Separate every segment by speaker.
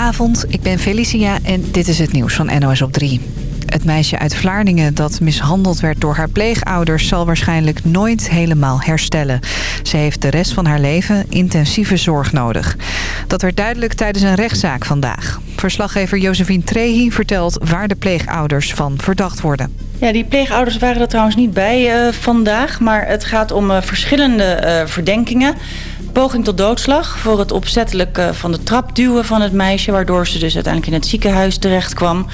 Speaker 1: Goedenavond, ik ben Felicia en dit is het nieuws van NOS op 3. Het meisje uit Vlaardingen dat mishandeld werd door haar pleegouders... zal waarschijnlijk nooit helemaal herstellen. Ze heeft de rest van haar leven intensieve zorg nodig. Dat werd duidelijk tijdens een rechtszaak vandaag. Verslaggever Josephine Trehi vertelt waar de pleegouders van verdacht worden.
Speaker 2: Ja, die pleegouders waren er trouwens niet bij uh, vandaag. Maar het gaat om uh, verschillende uh, verdenkingen. Poging tot doodslag voor het opzettelijk van de trap duwen van het meisje... waardoor ze dus uiteindelijk in het ziekenhuis terecht kwam.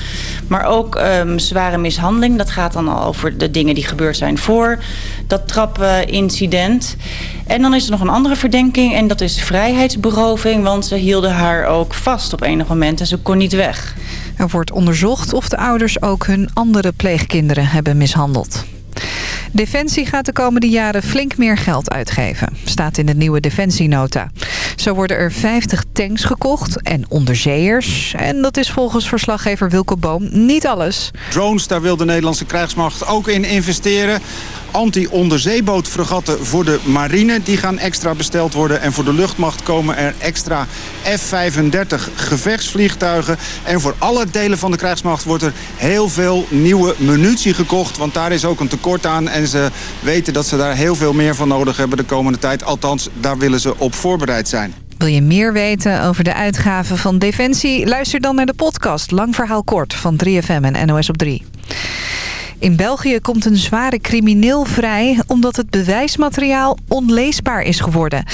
Speaker 2: Maar ook um, zware mishandeling. Dat gaat dan al over de dingen die gebeurd zijn voor dat trapincident. En dan is er nog een andere verdenking en dat is vrijheidsberoving... want ze hielden haar ook vast op enig moment en ze kon niet weg.
Speaker 1: Er wordt onderzocht of de ouders ook hun andere pleegkinderen hebben mishandeld. Defensie gaat de komende jaren flink meer geld uitgeven, staat in de nieuwe Defensienota. Zo worden er 50 tanks gekocht en onderzeeërs. En dat is volgens verslaggever Wilke Boom niet alles.
Speaker 3: Drones, daar wil de Nederlandse krijgsmacht ook in investeren anti-onderzeebootfregatten voor de marine. Die gaan extra besteld worden. En voor de luchtmacht komen er extra F-35 gevechtsvliegtuigen. En voor alle delen van de krijgsmacht wordt er heel veel nieuwe munitie gekocht. Want daar is ook een tekort aan. En ze weten dat ze daar heel veel meer van nodig hebben de komende tijd. Althans, daar willen ze op voorbereid zijn.
Speaker 1: Wil je meer weten over de uitgaven van Defensie? Luister dan naar de podcast Lang Verhaal Kort van 3FM en NOS op 3. In België komt een zware crimineel vrij omdat het bewijsmateriaal onleesbaar is geworden.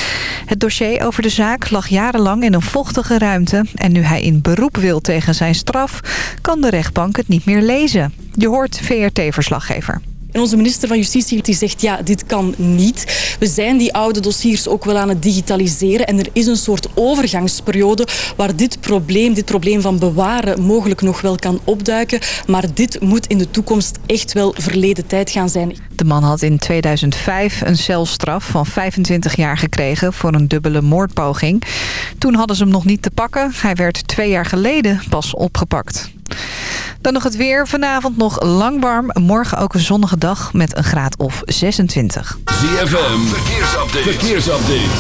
Speaker 1: Het dossier over de zaak lag jarenlang in een vochtige ruimte... en nu hij in beroep wil tegen zijn straf, kan de rechtbank het niet meer lezen. Je hoort VRT-verslaggever.
Speaker 4: En onze minister van Justitie die zegt, ja, dit kan niet. We zijn die oude dossiers ook wel aan het digitaliseren. En er is een soort overgangsperiode waar dit probleem, dit probleem van bewaren, mogelijk nog wel kan opduiken. Maar dit moet in de toekomst echt wel verleden tijd gaan zijn.
Speaker 1: De man had in 2005 een celstraf van 25 jaar gekregen voor een dubbele moordpoging. Toen hadden ze hem nog niet te pakken. Hij werd twee jaar geleden pas opgepakt. Dan nog het weer. Vanavond nog lang warm. Morgen ook een zonnige dag met een graad of 26.
Speaker 5: ZFM, verkeersupdate. verkeersupdate.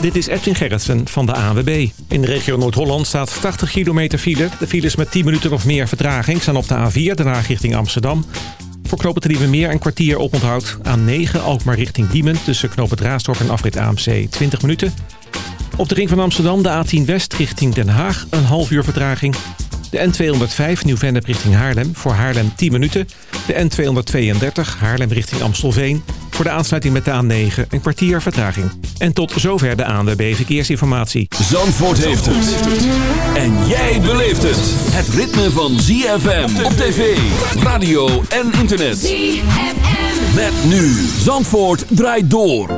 Speaker 6: Dit is Edwin Gerritsen van de ANWB. In de regio Noord-Holland staat 80 kilometer file. De files met 10 minuten of meer vertraging staan op de A4, daarna richting Amsterdam. Voor knopen te Meer een kwartier oponthoud. A9 Alkmaar richting Diemen tussen knopen Draasdorp en afrit AMC 20 minuten. Op de ring van Amsterdam de A10 West richting Den Haag een half uur vertraging. De N205 Nieuw-Vennep richting Haarlem. Voor Haarlem 10 minuten. De N232 Haarlem richting Amstelveen. Voor de aansluiting met de A9 een kwartier vertraging. En tot zover de ANWB Verkeersinformatie.
Speaker 5: Zandvoort heeft het. En jij beleeft het. Het ritme van ZFM op tv, radio en internet. ZFM. Met nu. Zandvoort draait door.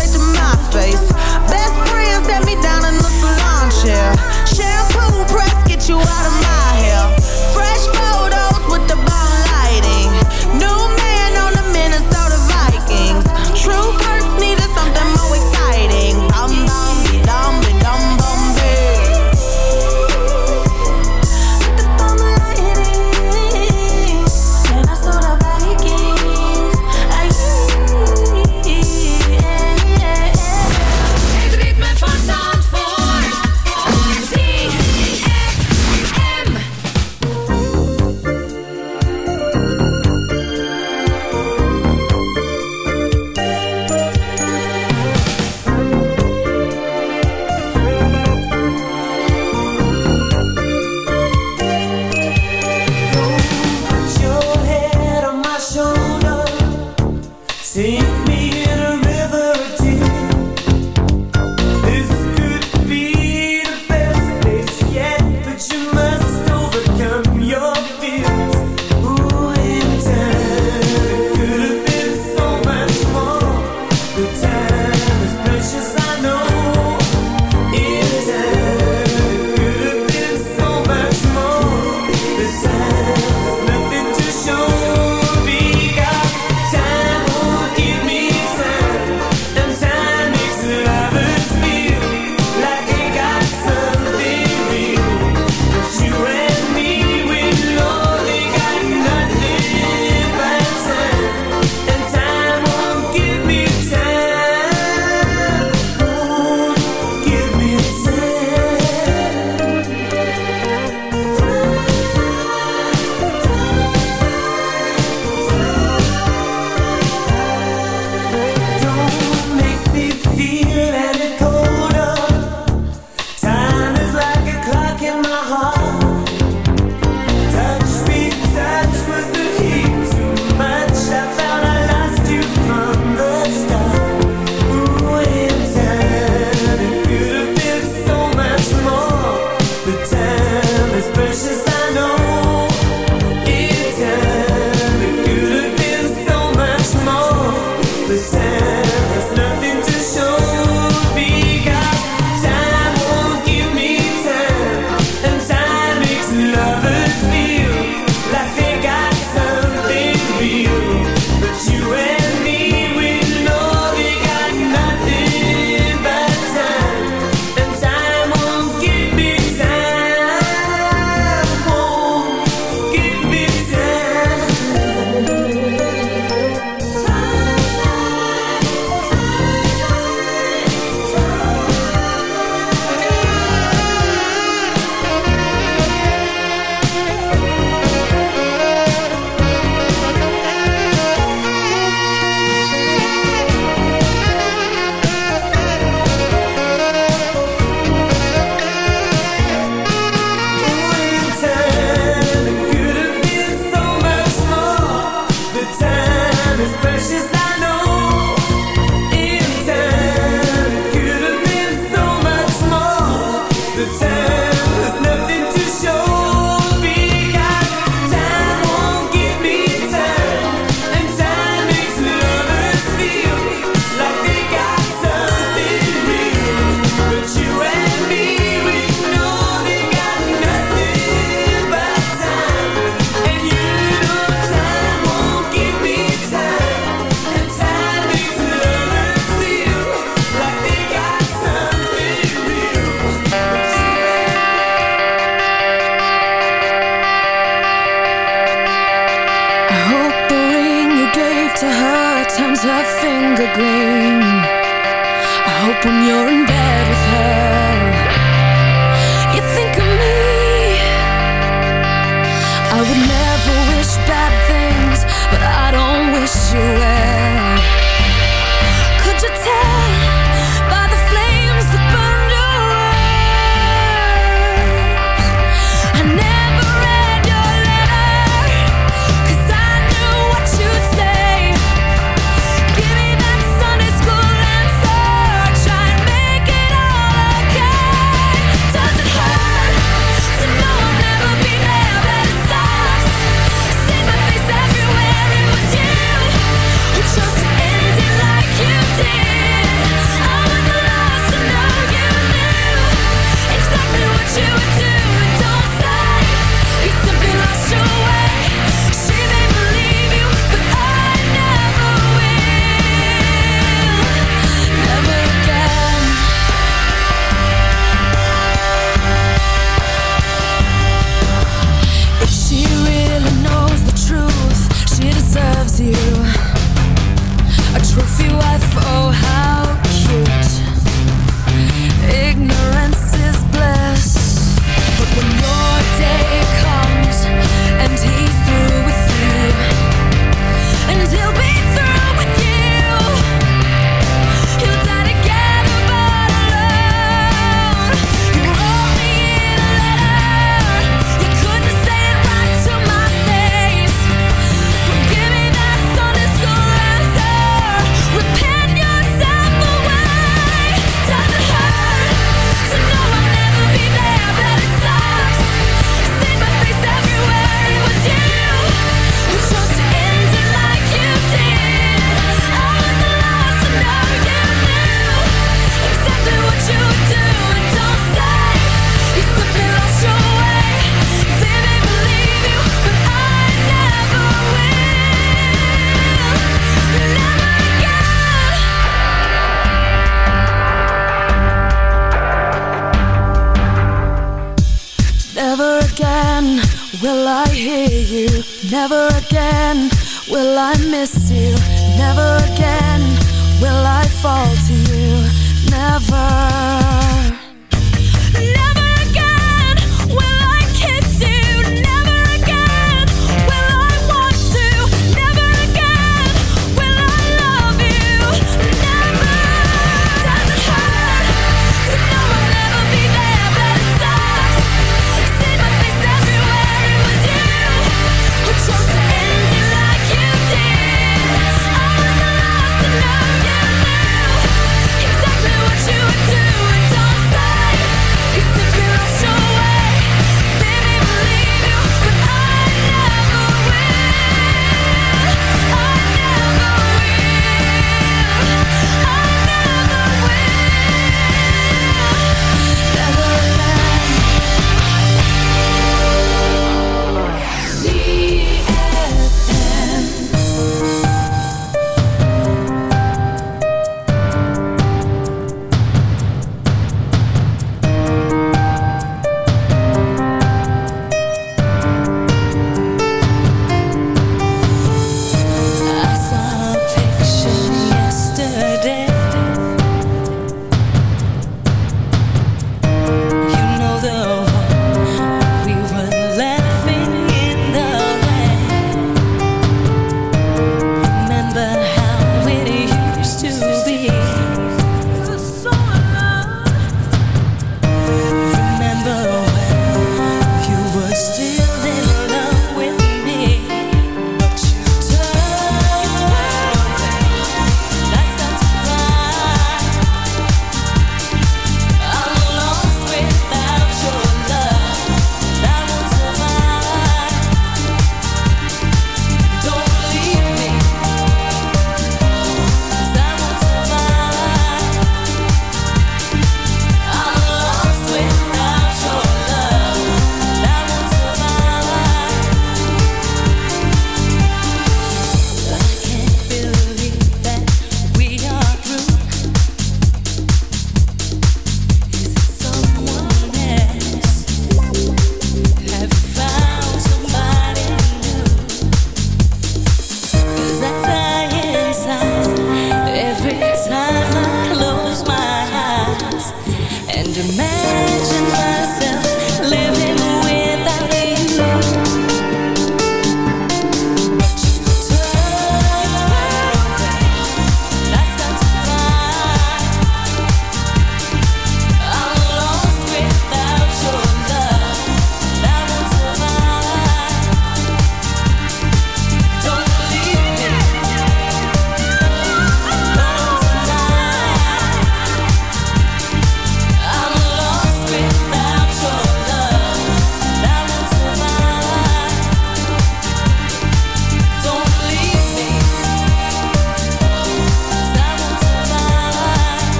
Speaker 7: face. Best friend set me down in the salon chair. Shampoo press, get you out of my hope the
Speaker 8: ring you gave to her turns her finger green I
Speaker 5: hope when you're in bed with her You think of me. I would never wish bad things But I don't wish you well.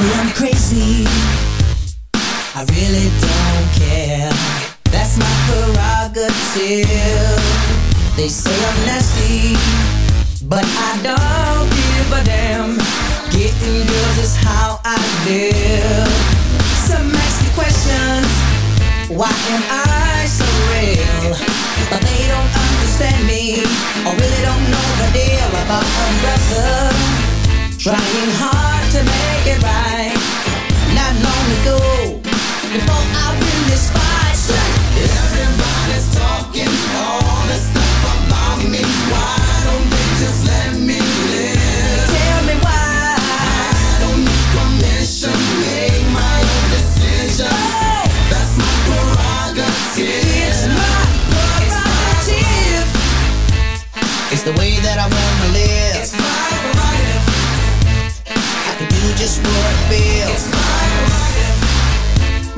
Speaker 9: I'm crazy.
Speaker 10: I really don't care. That's my prerogative. They say I'm nasty, but I don't give a damn. Getting girls is how I live. Some nasty questions. Why am I so real? But they don't understand me, or really don't know the deal about brother. Trying hard to make it right. Not long ago, before I win this fight.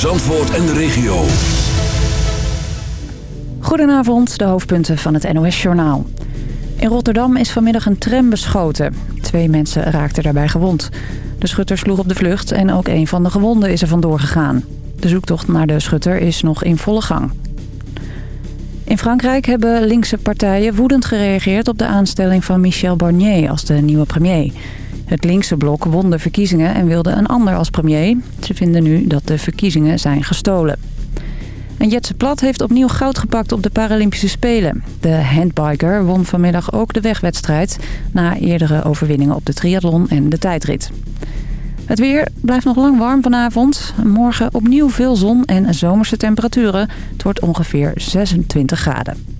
Speaker 5: Zandvoort en de regio.
Speaker 10: Goedenavond, de hoofdpunten van het NOS-journaal. In Rotterdam is vanmiddag een tram beschoten. Twee mensen raakten daarbij gewond. De schutter sloeg op de vlucht en ook een van de gewonden is er vandoor gegaan. De zoektocht naar de schutter is nog in volle gang. In Frankrijk hebben linkse partijen woedend gereageerd op de aanstelling van Michel Barnier als de nieuwe premier. Het linkse blok won de verkiezingen en wilde een ander als premier. Ze vinden nu dat de verkiezingen zijn gestolen. En Jetse Plat heeft opnieuw goud gepakt op de Paralympische Spelen. De handbiker won vanmiddag ook de wegwedstrijd... na eerdere overwinningen op de triathlon en de tijdrit. Het weer blijft nog lang warm vanavond. Morgen opnieuw veel zon en zomerse temperaturen. Het wordt ongeveer 26 graden.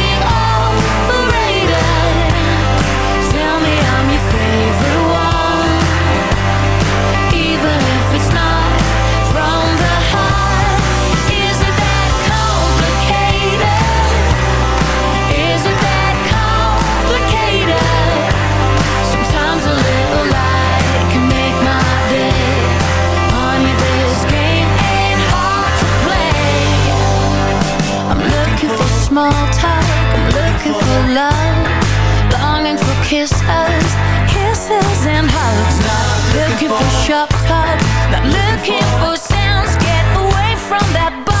Speaker 11: small talk. I'm looking for love Longing for kisses. Kisses and hugs. Not looking for sharp talk Not looking for sounds. Get away from that
Speaker 12: box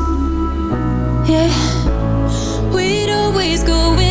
Speaker 13: Yeah, we'd always go in.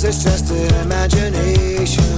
Speaker 14: Perhaps it's just an imagination.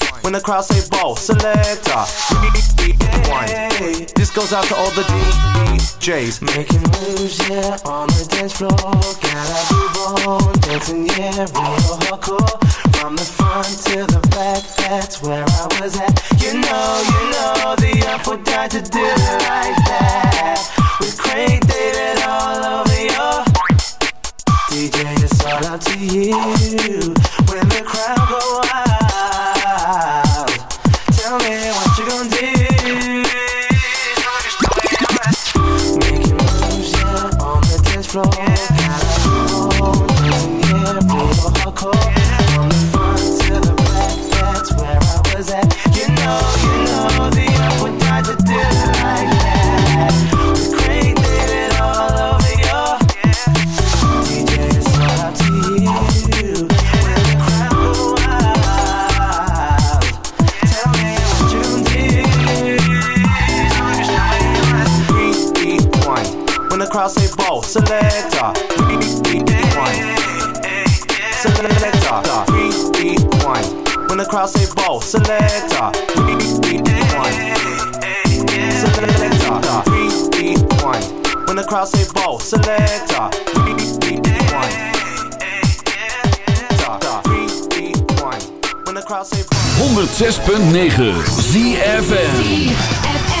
Speaker 15: When the crowd say ball, selector. This goes out to all the DJs.
Speaker 7: Making moves, yeah, on the dance floor. Gotta move on, dancing, yeah, real hardcore. From the front to the back, that's where I was at. You know, you know, the Artful Dodger to do it like that. With Craig David all over your DJ, it's all up to you. When the crowd go wild, floor. selector, three, three, one. Three. When the
Speaker 15: When ball, When
Speaker 5: 106.9
Speaker 16: ZFM.